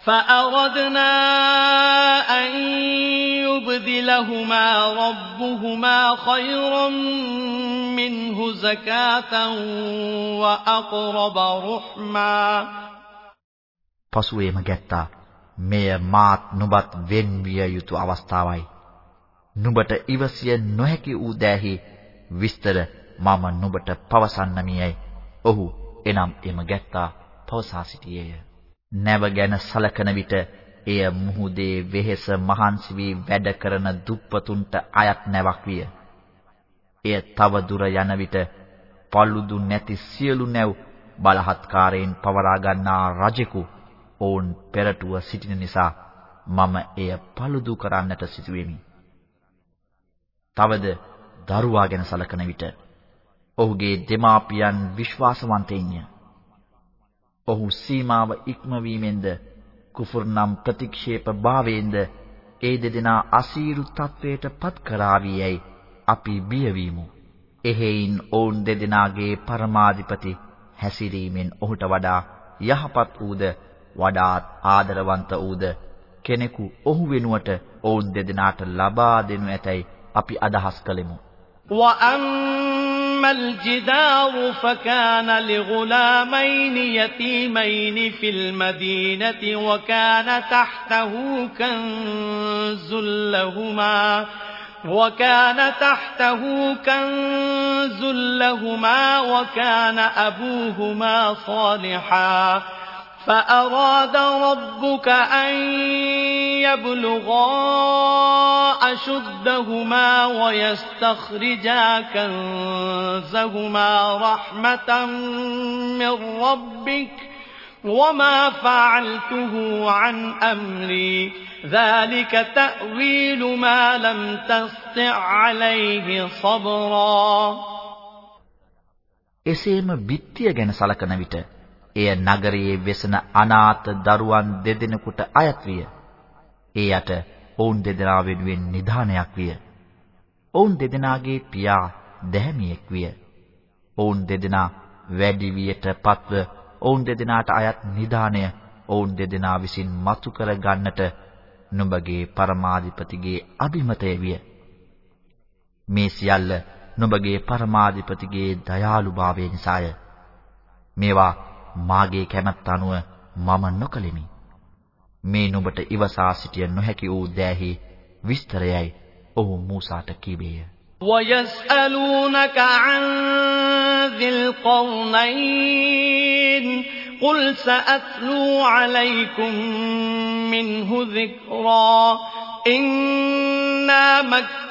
فأردنا أن يبدلهما ربهما خيرا منه زكاة وأقرب رحما
පසුවේම ගැත්තා මෙය මාත් නුඹත් වෙන් විය යුතු අවස්ථාවයි නුඹට ඉවසිය නොහැකි වූ දෑහි විස්තර මම නුඹට පවසන්නමියයි. ඔහු එනම් එම ගැත්තා පවසා සිටියේය. නැව ගැන සලකන විට එය මුහුදේ වෙහෙස මහන්සි වී වැඩ කරන දුප්පතුන්ට අයත් නැවක් විය. එය තව දුර යන විට paludu නැති සියලු නැව් බලහත්කාරයෙන් පවරා ගන්නා රජෙකු ඔවුන් පෙරටුව සිටින නිසා මම එය paludu කරන්නට සිටුවෙමි. තවද දරුවා ගැන සලකන විට ඔහුගේ දෙමාපියන් විශ්වාසවන්තයින්ය. ඔහු සීමාව ඉක්මවීමෙන්ද කුෆර් නම් ප්‍රතික්ෂේප භාවයෙන්ද ඒ දෙදෙනා අසීරු තත්වයට පත් කරાવીයයි අපි බියවීමු. එහෙයින් ඔවුන් දෙදෙනාගේ පරමාධිපති හැසිරීමෙන් ඔහුට වඩා යහපත් ඌද වඩාත් ආදරවන්ත ඌද කෙනෙකු ඔහු වෙනුවට ඔවුන් දෙදෙනාට ලබා දෙනු ඇතැයි අපි අදහස් කළෙමු.
وَأَمَّا الْجِدَارُ فَكَانَ لِغُلَامَيْنِ يَتِيمَيْنِ فِي الْمَدِينَةِ وَكَانَ تَحْتَهُ كَنزٌ لَّهُمَا وكان تحته كنز لهما وكان أبوهما صالحا فأراد ربك أن يبلغا أشدهما ويستخرجا كنزهما رحمة من ربك وما فعلته عن أمري ذلك تأويل ما لم تستع عليه صبرا
එසේම බිත්තිය ගැන සලකන විට එය නගරයේ වෙසෙන අනාථ දරුවන් දෙදෙනෙකුට අයත් විය. ඒ යට ඔවුන් දෙදෙනා වෙනුවෙන් නිධානයක් විය. ඔවුන් දෙදෙනාගේ පියා දැහැමියෙක් විය. ඔවුන් දෙදෙනා වැඩි වියට පත්ව ඔවුන් දෙදෙනාට අයත් නිධානය ඔවුන් දෙදෙනා විසින් මතු කර ගන්නට නුඹගේ පරමාධිපතිගේ අභිමතය විය. මේ සියල්ල නුඹගේ පරමාධිපතිගේ දයාලුභාවය නිසාය. මේවා මාගේ කැමැත්ත අනුව මම නොකළෙමි. මේ නුඹට ඉවසා සිටිය නොහැකි වූ දෑහි විස්තරයයි ඔහු මූසාට කීවේය.
وَيَسْأَلُونَكَ عَن ذِي الْقَرْنَيْنِ قُلْ سَأَتْلُو عَلَيْكُم مِّنْهُ ذِكْرًا إِنَّا مَكَّنَّا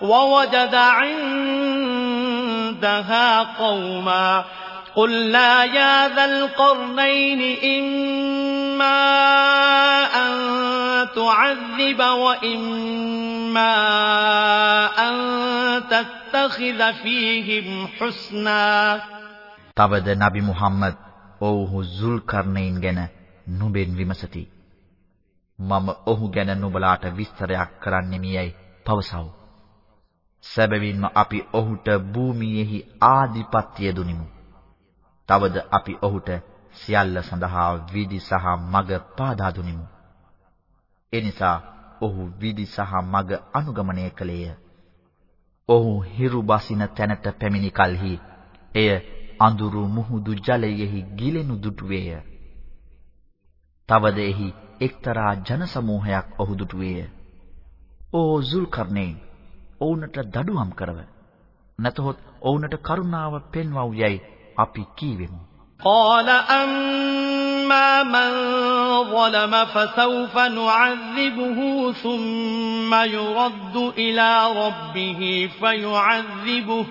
وَوَجَدَ عِندَهَا قَوْمًا قُلْنَا يَا ذَا الْقَرْنَيْنِ إِمَّا أَن تُعَذِّبَ وَإِمَّا أَن تَتَّخِذَ فِيهِمْ حُسْنًا
තවද නබි මුහම්මද් ඔව්හු සුල්කර්නයින් ගැන නුඹෙන් විමසති. මම ඔහු ගැන නුඹලාට විස්තරයක් කරන්නෙමියයි පවසව. සැබවින්ම අපි ඔහුට භූමියේහි ආධිපත්‍ය දුනිමු. තවද අපි ඔහුට සියල්ල සඳහා විදි සහ මඟ පාදා දුනිමු. එනිසා ඔහු විදි සහ මඟ අනුගමනය කළේය. ඔහු හිරු බසින තැනට පැමිණි කලෙහි එය අඳුරු මුහුදු ජලයෙහි ගිලෙනු දුටුවේය. තවද එහි එක්තරා ජන සමූහයක් ඔහු දුටුවේය. "ඕ සුල්කර්නේන්, ඔවුන්ට දඩුවම් කරව. නැතහොත් ඔවුන්ට කරුණාව පෙන්වව් යයි අපි කීවෙමු."
قال أما من ظلم فسوف نعذبه ثم يرد إلى ربه فيعذبه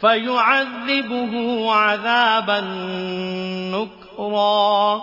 فيعذبه عذابا نكرا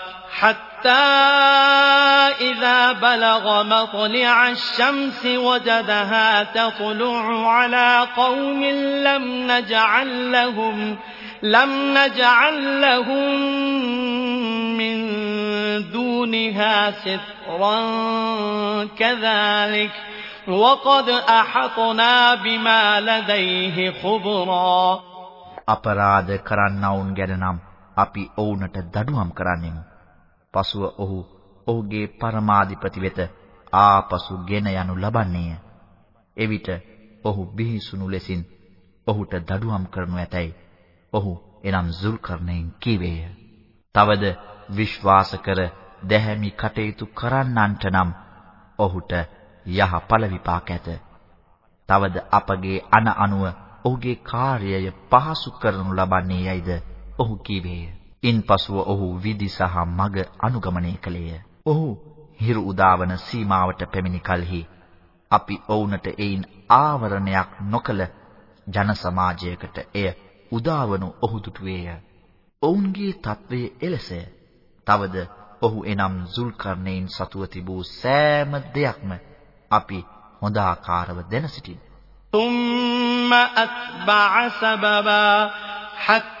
حتى إذا بلغ مطلع الشمس وجدها تطلع على قوم لم نجعل لهم لم نجعل لهم من دونها سترا كذلك وقد أحطنا بما لديه خبرا
අපරාධ කරන්නවුන් ගැන නම් අපි ඔවුන්ට දඩුවම් කරන්නෙමු. පසුව ඔහු ඔහුගේ පරමාධිපති වෙත ආපසු ගෙන යනු ලබන්නේය. එවිට ඔහු බිහිසුණු ලෙසින් ඔහුට දඩුවම් කරනු ඇතැයි ඔහු එනම් සුල්කර්ණයින් කීවේය. තවද විශ්වාස කර දැහැමි කටයුතු කරන්නන්ට නම් ඔහුට යහඵල විපාක ඇත. තවද අපගේ අන අනුව ඔහුගේ කාර්යය පහසු කරනු ලබන්නේ යයිද ඔහු කීවේය. ඉන්පසුව ඔහු විදි සහ මග අනුගමනය කළේය. ඔහු හිරු උදාවන සීමාවට පැමිණි කලෙහි අපි ඔවුන්ට එයින් ආවරණයක් නොකළ ජන සමාජයකට එය උදාවනු ඔහු දුටුවේය. ඔවුන්ගේ తත්වයේ එලෙසය. තවද ඔහු එනම් සුල්කර්ණයින් සතුව තිබූ සෑම දෙයක්ම අපි හොඳාකාරව දැන සිටින්.
ثُمَّ أَتْبَعَ سَبَبًا حَتَّى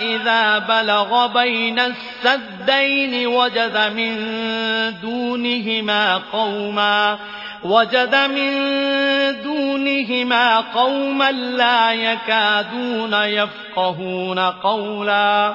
إِذَا بَلَغَ بَيْنَ السَّدَّيْنِ وَجَدَ مِن دُونِهِمَا قَوْمًا وجد من دونهما قوما لا يكادون يفقهون قولا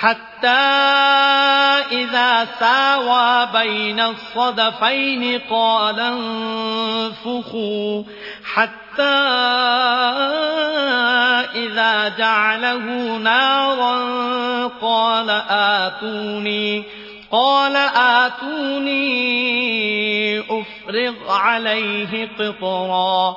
حتى إذا ساوى بين الصدفين قال انفخوا حتى إذا جعله نارا قال آتوني قال آتوني أفرغ عليه قطرا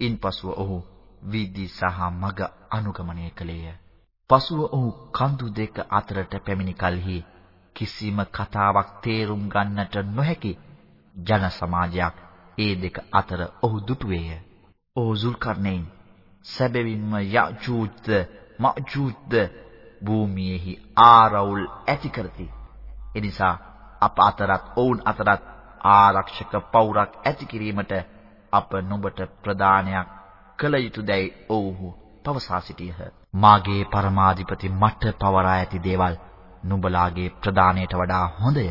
ඉන්පසුව ඔහු වීදි සහ මග අනුගමනය කළේය. පසුව ඔහු කඳු දෙක අතරට පැමිණි කලෙහි කිසිම කතාවක් තේරුම් ගන්නට නොහැකි ජන සමාජයක් ඒ දෙක අතර ඔහු දුටුවේය. "ඕ සුල්කර්නයින් සැබවින්ම යජූජ්ද මජූජ්ද භූමියේහි ආරවුල් ඇති කරති. එනිසා අප අතරත් ඔවුන් අතරත් ආරක්ෂක පවුරක් ඇති කිරීමට අප නුඹට ප්‍රදානයක් කළ යුතුයදයි ඔව්හු පවසා සිටියහ. මාගේ පරමාධිපති මට පවරා ඇති දේවල් නුඹලාගේ ප්‍රදානයට වඩා හොඳය.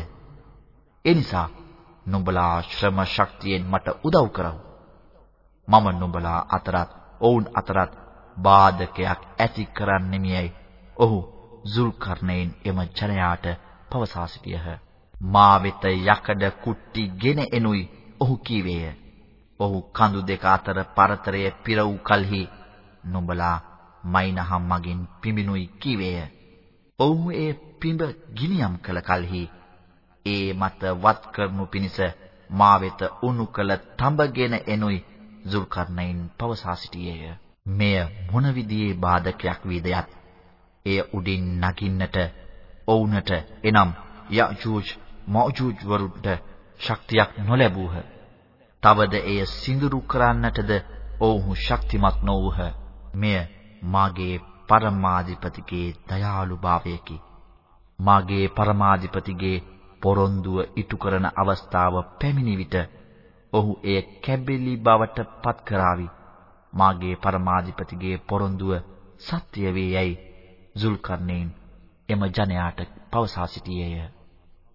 ඒ නිසා නුඹලා ශ්‍රම ශක්තියෙන් මට උදව් කරව. මම නුඹලා අතරත් ඔවුන් අතරත් බාධකයක් ඇති කරන්නෙමියයි ඔහු සුල්කර්ණයින් එම ජනයාට පවසා සිටියහ. මා වෙත යකඩ කුට්ටි ගෙන එනුයි ඔහු කීවේය. ඔහු කඳු දෙක අතර පරතරය පිර වූ කලෙහි නුඹලා මයින්හම් මගින් පිඹිනුයි කීවේය. ඔහු ඒ පිඹ ගිනියම් කළ කලෙහි ඒ මත වත් කරනු පිණිස මා වෙත උණු කළ තඹගෙන එනුයි සුල්කර්නයින් පවසා සිටියේය. මෙය මොන විදියේ බාධකයක් වීද යත් එය උඩින් නගින්නට ඔවුන්ට එනම් යජූජ් මෝජූජ් වරුන්ට ශක්තියක් නොලැබූහ. තවද එය සිඳුරු කරන්නටද ඔවුහු ශක්තිමත් නොවුහ. මෙය මාගේ පරමාධිපතිගේ දයාලුභාවයකි. මාගේ පරමාධිපතිගේ පොරොන්දුව ඉටු කරන අවස්ථාව පැමිණි විට ඔහු එය කැබිලි බවට පත් කරાવી. මාගේ පරමාධිපතිගේ පොරොන්දුව සත්‍ය වේ යයි සුල්කර්නේන් එම ජනයාට පවසා සිටියේය.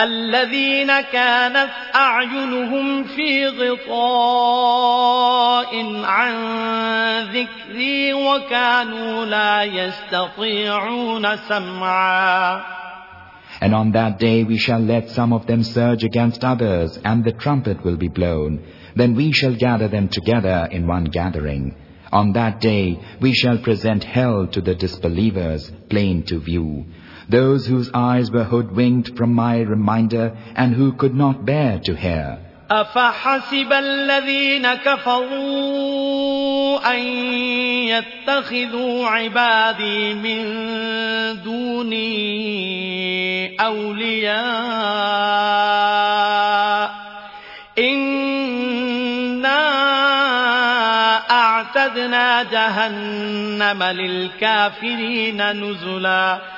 الذين كانت أعينهم في غطاء عن ذكري وكانوا لا يستطيعون سمعا
And on that day we shall let some of them surge against others, and the trumpet will be blown. Then we shall gather them together in one gathering. On that day we shall present hell to the disbelievers, plain to view those whose eyes were hoodwinked from my reminder and who could not bear to hear.
أفحسب الذين كفروا أن يتخذوا عبادي من دوني أولياء إنا أعتدنا جهنم للكافرين نزلاً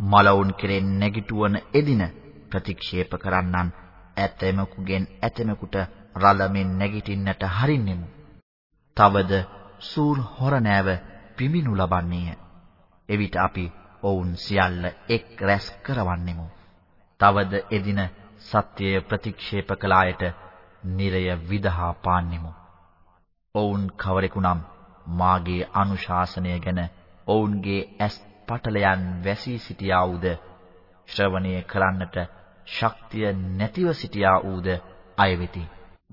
මලවුන් කෙරෙන් නැගිටුවන එදින ප්‍රතික්ෂේප කරන්නන් ඇතැමෙකුගෙන් ඇතැමෙකුට රළමින් නැගිටින්නට හරින්නෙමු. තවද සූර් හොරනෑව පිමිනු ලබන්නේය. එවිට අපි ඔවුන් සියල්ල එක් රැස් කරවන්නෙමු. තවද එදින සත්‍යය ප්‍රතික්ෂේප කළ අයට නිරය විදහා පාන්නෙමු. ඔවුන් කවරෙකුනම් මාගේ අනුශාසනය ගැන ඔවුන්ගේ ඇස් පටලයන් වැසී සිටියා වූද ශ්‍රවණය කරන්නට ශක්තිය නැතිව සිටියා වූද අය වෙති.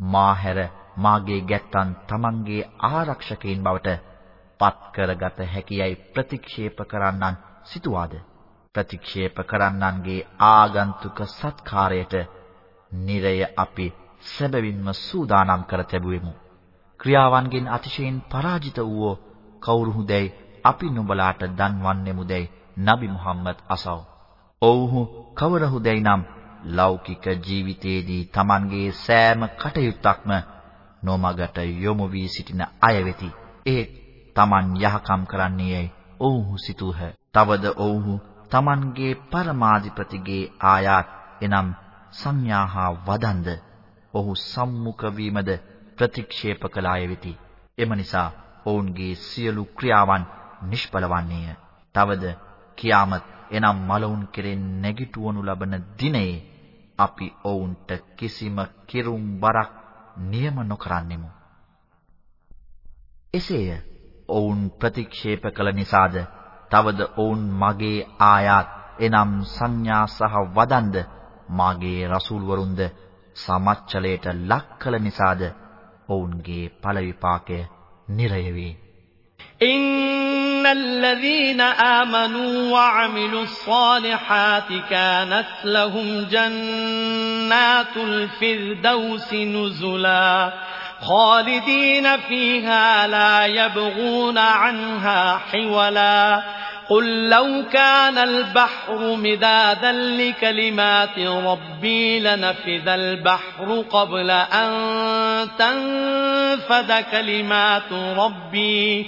මා හැර මාගේ ගැත්තන් Tamanගේ ආරක්ෂකයින් බවට පත් කරගත හැකියයි ප්‍රතික්ෂේප කරන්නන් සිතුවාද? ප්‍රතික්ෂේප කරන්නන්ගේ ආගන්තුක සත්කාරයට නිරය අපි සැබවින්ම සූදානම් කර තිබුවෙමු. ක්‍රියාවන්ගෙන් අතිශයින් පරාජිත වූ කවුරුහුදැයි අපි නුඹලාට දන්වන්නෙමුදැයි නබි මුහම්මද් අසව. ඔව්හු කවරහුදැයි නම් ලෞකික ජීවිතයේදී Tamanගේ සෑම කටයුත්තක්ම නොමගට යොමු වී සිටින අය වෙති. ඒ Taman යහකම් කරන්නේයයි ඔව්හු සිතූහ. තවද ඔව්හු Tamanගේ පරමාධිපතිගේ ආයාත් එනම් සංඥා හා වදන්ද ඔහු සම්මුඛ වීමද ප්‍රතික්ෂේප කළ අය වෙති. එම නිසා ඔවුන්ගේ සියලු ක්‍රියාවන් නිෂ්ඵල වන්නේය. තවද කියාමත් එනම් මලවුන් කෙරෙන් නැගිටවනු ලබන දිනයේ අපි ඔවුන්ට කිසිම කිරුම් බරක් නියම නොකරන්නෙමු. එසේය ඔවුන් ප්‍රතික්ෂේප කළ නිසාද තවද ඔවුන් මගේ ආයාත් එනම් සංඥා සහ වදන්ද මාගේ රසූල් වරුන්ද සමච්චලයට ලක් කළ නිසාද ඔවුන්ගේ ඵල විපාකය නිරය වේ.
إن الذين آمنوا وعملوا الصالحات كانت لهم جنات الفردوس نزلا خالدين فيها لا يبغون عنها حولا قل لو كان البحر مدادا لكلمات ربي لنفذ البحر قبل أن تنفذ كلمات ربي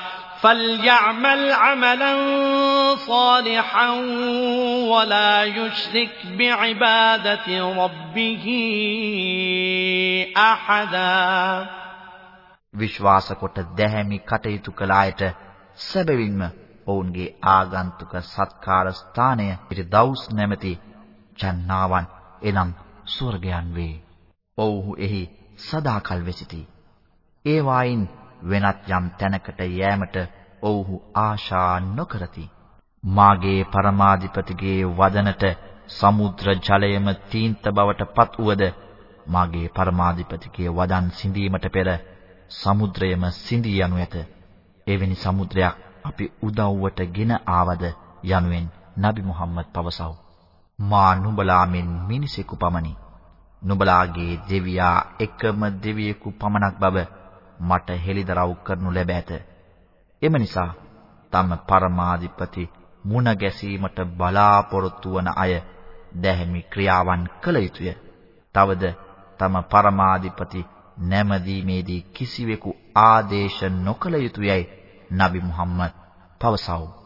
فليعمل عملا صالحا ولا يشرك بعبادة ربه أحدا
විශ්වාස කොට දැහැමි කටයුතු කළ අයට සැබවින්ම ඔවුන්ගේ ආගන්තුක සත්කාර ස්ථානය පිරිදවුස් නැමැති ජන්නාවන් එනම් ස්වර්ගයන් වේ. ඔව්හු එහි සදාකල් වෙසිතී. ඒ වයින් වෙනත් යම් තැනකට යෑමට ඔව්හු ආශා නොකරති. මාගේ පරමාධිපතිගේ වදනට සමුද්‍ර ජලයම තීන්ත බවට පත් උවද මාගේ පරමාධිපතිගේ වදන් සිඳීමට පෙර සමුද්‍රයම සිඳී යනු ඇත. එවැනි සමුද්‍රයක් අපි උදව්වට ගෙන ආවද යනුවෙන් නබි මුහම්මද් පවසව. මා නුඹලා මෙන් මිනිසෙකු පමණි. නුඹලාගේ දෙවියා එකම දෙවියෙකු පමණක් බව මට හෙළිදරව් කරනු ලැබ ඇත. එම නිසා තම පරමාධිපති මුණ ගැසීමට බලාපොරොත්තු වන අය දැහැමි ක්‍රියාවන් කළ යුතුය. තවද තම පරමාධිපති නැමදීමේදී කිසිවෙකු ආදේශ නොකළ යුතුයයි නබි මුහම්මද් පවසව.